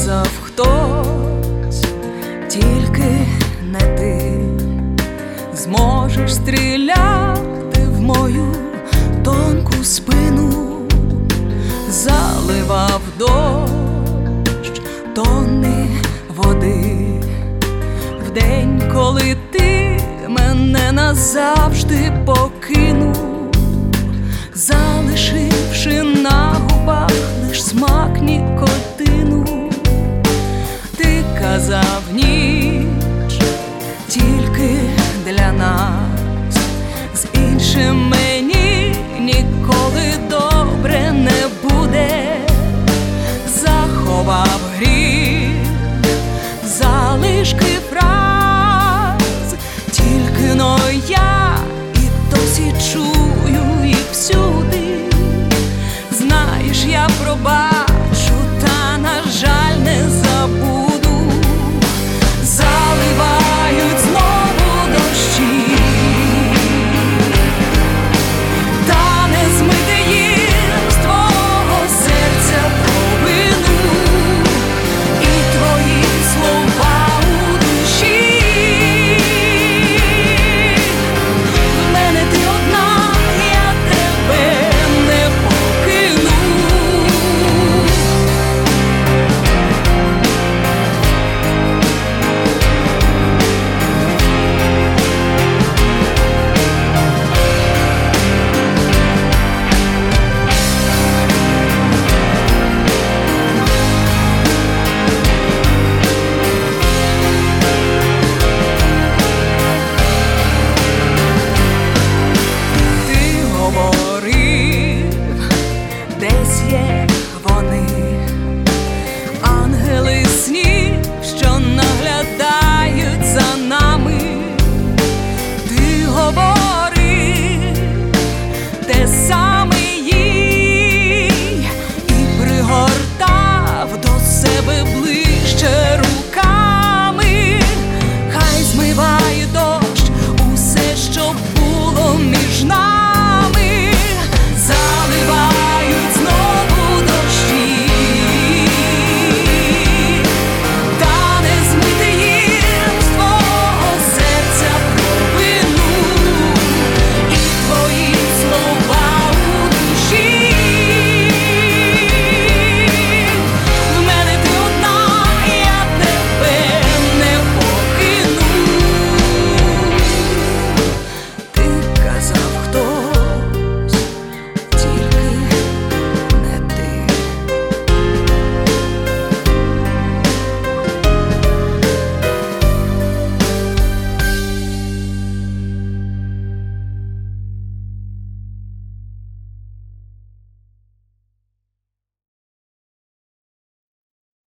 сказав хтось, тільки не ти зможеш стріляти в мою тонку спину, заливав дощ тонни води в день, коли ти мене назавжди покинув, залишивши нас. більше мені ніколи добре не буде, заховав гріх, залишки фраз, тільки но я і досі чую і всюди, знаєш, я пробачу.